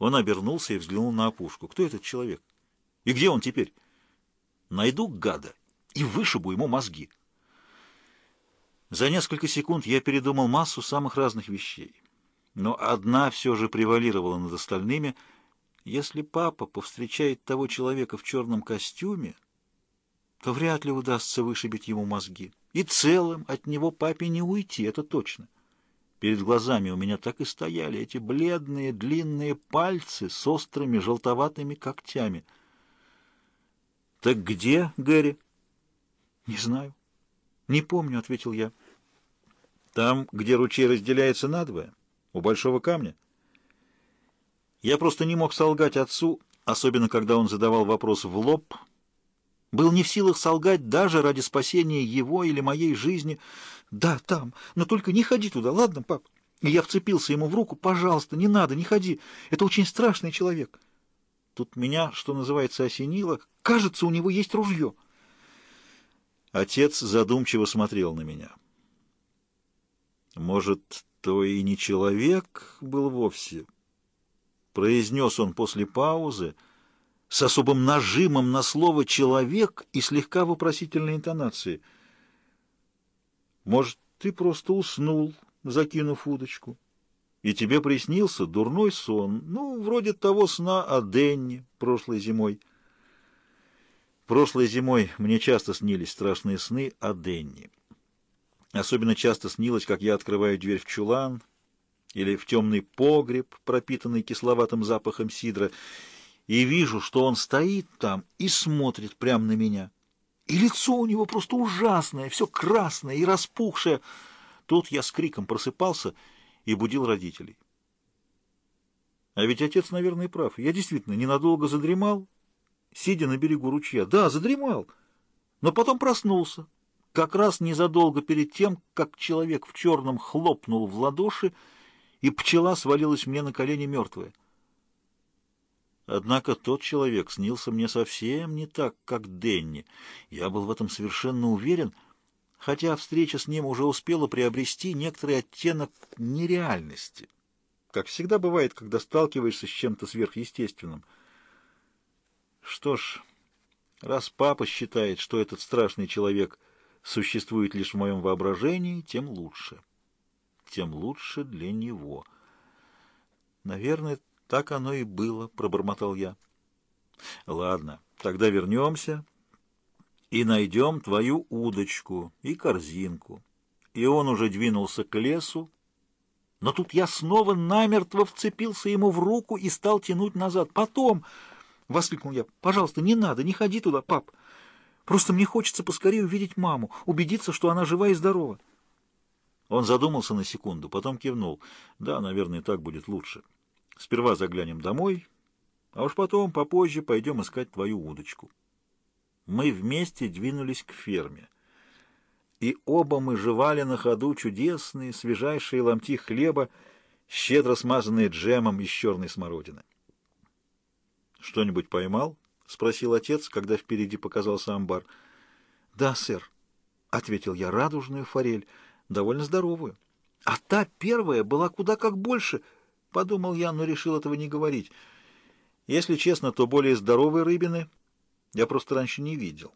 Он обернулся и взглянул на опушку. Кто этот человек? И где он теперь? Найду гада и вышибу ему мозги. За несколько секунд я передумал массу самых разных вещей. Но одна все же превалировала над остальными. Если папа повстречает того человека в черном костюме, то вряд ли удастся вышибить ему мозги. И целым от него папе не уйти, это точно. Перед глазами у меня так и стояли эти бледные длинные пальцы с острыми желтоватыми когтями. «Так где Гэри?» «Не знаю. Не помню», — ответил я. «Там, где ручей разделяется надвое, у большого камня?» Я просто не мог солгать отцу, особенно когда он задавал вопрос в лоб — был не в силах солгать даже ради спасения его или моей жизни. «Да, там, но только не ходи туда, ладно, пап?» И я вцепился ему в руку. «Пожалуйста, не надо, не ходи. Это очень страшный человек». Тут меня, что называется, осенило. Кажется, у него есть ружье. Отец задумчиво смотрел на меня. «Может, то и не человек был вовсе?» Произнес он после паузы, — с особым нажимом на слово «человек» и слегка вопросительной интонацией. «Может, ты просто уснул, закинув удочку, и тебе приснился дурной сон, ну, вроде того сна о Денни прошлой зимой». Прошлой зимой мне часто снились страшные сны о Денни. Особенно часто снилось, как я открываю дверь в чулан или в темный погреб, пропитанный кисловатым запахом сидра, и вижу, что он стоит там и смотрит прямо на меня. И лицо у него просто ужасное, все красное и распухшее. Тут я с криком просыпался и будил родителей. А ведь отец, наверное, прав. Я действительно ненадолго задремал, сидя на берегу ручья. Да, задремал, но потом проснулся. Как раз незадолго перед тем, как человек в черном хлопнул в ладоши, и пчела свалилась мне на колени мертвая. Однако тот человек снился мне совсем не так, как Денни. Я был в этом совершенно уверен, хотя встреча с ним уже успела приобрести некоторый оттенок нереальности, как всегда бывает, когда сталкиваешься с чем-то сверхъестественным. Что ж, раз папа считает, что этот страшный человек существует лишь в моем воображении, тем лучше. Тем лучше для него. Наверное, «Так оно и было», — пробормотал я. «Ладно, тогда вернемся и найдем твою удочку и корзинку». И он уже двинулся к лесу, но тут я снова намертво вцепился ему в руку и стал тянуть назад. «Потом!» — воскликнул я. «Пожалуйста, не надо, не ходи туда, пап. Просто мне хочется поскорее увидеть маму, убедиться, что она жива и здорова». Он задумался на секунду, потом кивнул. «Да, наверное, так будет лучше». Сперва заглянем домой, а уж потом, попозже, пойдем искать твою удочку. Мы вместе двинулись к ферме. И оба мы жевали на ходу чудесные, свежайшие ломти хлеба, щедро смазанные джемом из черной смородины. «Что-нибудь поймал?» — спросил отец, когда впереди показался амбар. «Да, сэр», — ответил я, — «радужную форель, довольно здоровую. А та первая была куда как больше —— подумал я, но решил этого не говорить. Если честно, то более здоровой рыбины я просто раньше не видел.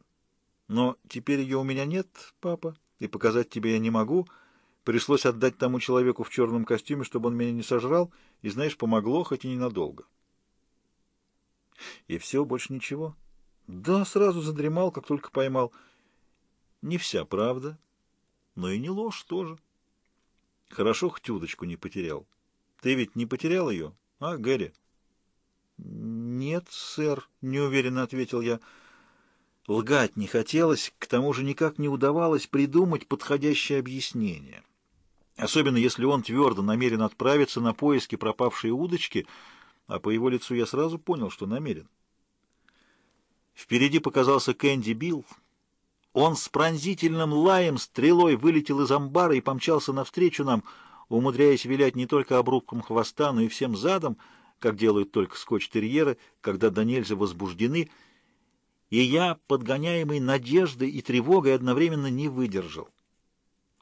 Но теперь ее у меня нет, папа, и показать тебе я не могу. Пришлось отдать тому человеку в черном костюме, чтобы он меня не сожрал, и, знаешь, помогло, хоть и ненадолго. И все, больше ничего? Да, сразу задремал, как только поймал. Не вся правда, но и не ложь тоже. Хорошо, хоть удочку не потерял. Ты ведь не потерял ее, а, Гэри? Нет, сэр, неуверенно ответил я. Лгать не хотелось, к тому же никак не удавалось придумать подходящее объяснение. Особенно если он твердо намерен отправиться на поиски пропавшей удочки, а по его лицу я сразу понял, что намерен. Впереди показался Кэнди Билл. Он с пронзительным лаем стрелой вылетел из амбара и помчался навстречу нам — умудряясь вилять не только обрубком хвоста, но и всем задом, как делают только скотч-терьеры, когда до нельзя возбуждены, и я, подгоняемый надеждой и тревогой, одновременно не выдержал.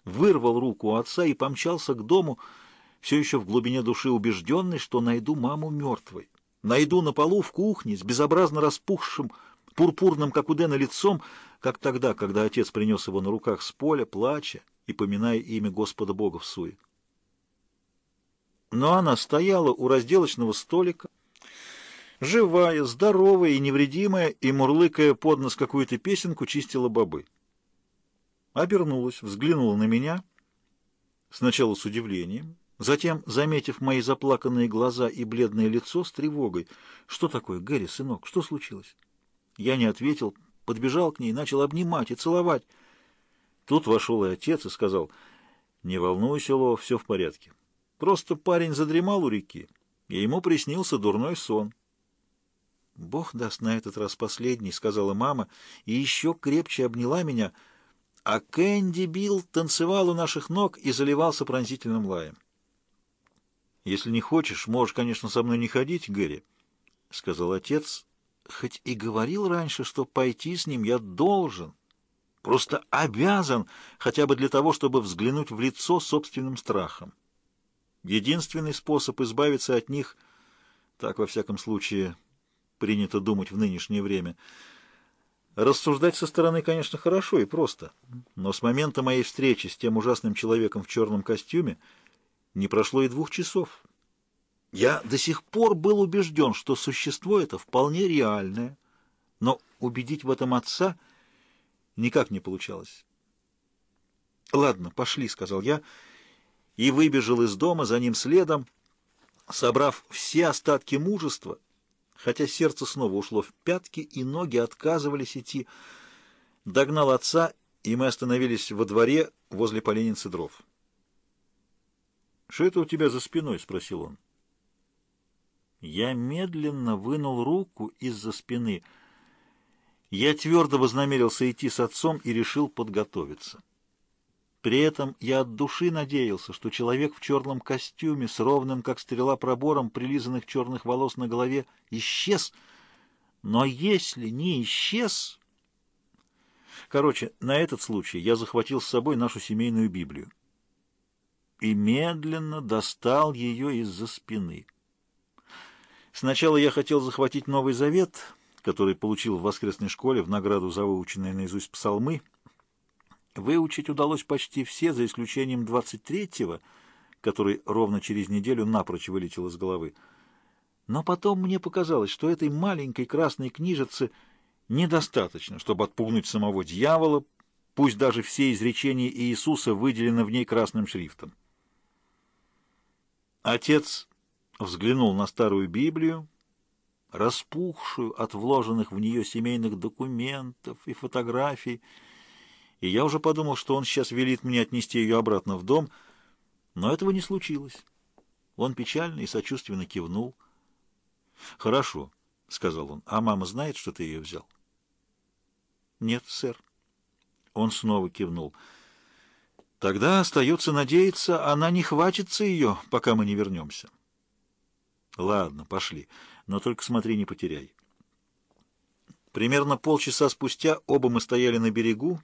Вырвал руку у отца и помчался к дому, все еще в глубине души убежденный, что найду маму мертвой. Найду на полу в кухне с безобразно распухшим, пурпурным, как у Дэна, лицом, как тогда, когда отец принес его на руках с поля, плача и поминая имя Господа Бога в суе. Но она стояла у разделочного столика, живая, здоровая и невредимая, и, мурлыкая под нос какую-то песенку, чистила бобы. Обернулась, взглянула на меня, сначала с удивлением, затем, заметив мои заплаканные глаза и бледное лицо, с тревогой. «Что такое, Гэри, сынок? Что случилось?» Я не ответил, подбежал к ней, начал обнимать и целовать. Тут вошел и отец и сказал, «Не волнуйся, Ло, все в порядке. Просто парень задремал у реки, и ему приснился дурной сон». «Бог даст на этот раз последний», — сказала мама, и еще крепче обняла меня, а Кэнди Билл танцевал у наших ног и заливался пронзительным лаем. «Если не хочешь, можешь, конечно, со мной не ходить, Гэри», — сказал отец, хоть и говорил раньше, что пойти с ним я должен, просто обязан, хотя бы для того, чтобы взглянуть в лицо собственным страхом. Единственный способ избавиться от них, так, во всяком случае, принято думать в нынешнее время, рассуждать со стороны, конечно, хорошо и просто, но с момента моей встречи с тем ужасным человеком в черном костюме не прошло и двух часов. Я до сих пор был убежден, что существо это вполне реальное, но убедить в этом отца никак не получалось. «Ладно, пошли», — сказал я, и выбежал из дома за ним следом, собрав все остатки мужества, хотя сердце снова ушло в пятки, и ноги отказывались идти. Догнал отца, и мы остановились во дворе возле поленницы дров. «Что это у тебя за спиной?» — спросил он. Я медленно вынул руку из-за спины. Я твердо вознамерился идти с отцом и решил подготовиться. При этом я от души надеялся, что человек в черном костюме с ровным, как стрела, пробором прилизанных черных волос на голове исчез. Но если не исчез... Короче, на этот случай я захватил с собой нашу семейную Библию и медленно достал ее из-за спины. Сначала я хотел захватить Новый Завет, который получил в воскресной школе в награду за выученные наизусть псалмы. Выучить удалось почти все, за исключением 23-го, который ровно через неделю напрочь вылетел из головы. Но потом мне показалось, что этой маленькой красной книжицы недостаточно, чтобы отпугнуть самого дьявола, пусть даже все изречения Иисуса выделены в ней красным шрифтом. Отец взглянул на старую Библию, распухшую от вложенных в нее семейных документов и фотографий, и я уже подумал, что он сейчас велит мне отнести ее обратно в дом, но этого не случилось. Он печально и сочувственно кивнул. «Хорошо», — сказал он, — «а мама знает, что ты ее взял?» «Нет, сэр». Он снова кивнул. «Тогда остается надеяться, она не хватится ее, пока мы не вернемся». Ладно, пошли, но только смотри, не потеряй. Примерно полчаса спустя оба мы стояли на берегу,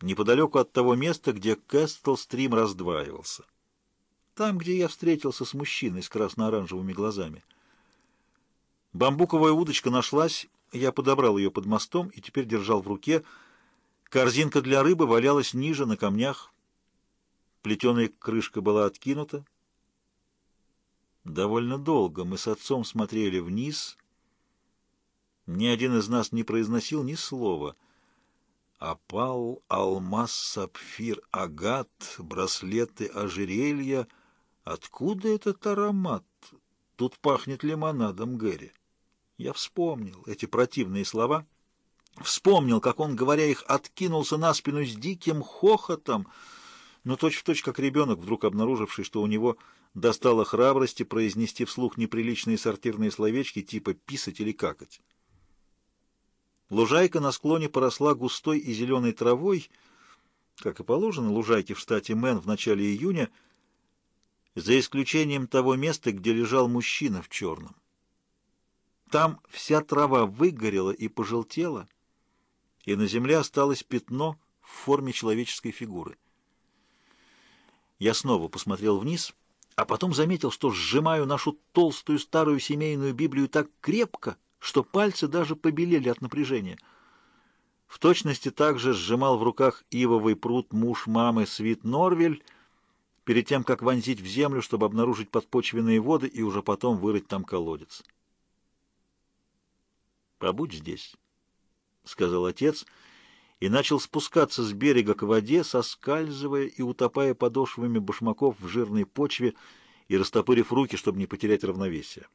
неподалеку от того места, где Кэстл-стрим раздваивался. Там, где я встретился с мужчиной с красно-оранжевыми глазами. Бамбуковая удочка нашлась, я подобрал ее под мостом и теперь держал в руке. Корзинка для рыбы валялась ниже, на камнях. Плетеная крышка была откинута. Довольно долго мы с отцом смотрели вниз. Ни один из нас не произносил ни слова. Опал, алмаз, сапфир, агат, браслеты, ожерелья. Откуда этот аромат? Тут пахнет лимонадом Гэри. Я вспомнил эти противные слова. Вспомнил, как он, говоря их, откинулся на спину с диким хохотом, но точь-в-точь, точь, как ребенок, вдруг обнаруживший, что у него достало храбрости произнести вслух неприличные сортирные словечки типа «писать» или «какать». Лужайка на склоне поросла густой и зеленой травой, как и положено лужайке в штате Мэн в начале июня, за исключением того места, где лежал мужчина в черном. Там вся трава выгорела и пожелтела, и на земле осталось пятно в форме человеческой фигуры. Я снова посмотрел вниз — а потом заметил, что сжимаю нашу толстую старую семейную Библию так крепко, что пальцы даже побелели от напряжения. В точности также сжимал в руках ивовый пруд муж мамы Свит Норвель, перед тем, как вонзить в землю, чтобы обнаружить подпочвенные воды и уже потом вырыть там колодец. «Побудь здесь», — сказал отец, и начал спускаться с берега к воде, соскальзывая и утопая подошвами башмаков в жирной почве и растопырив руки, чтобы не потерять равновесие.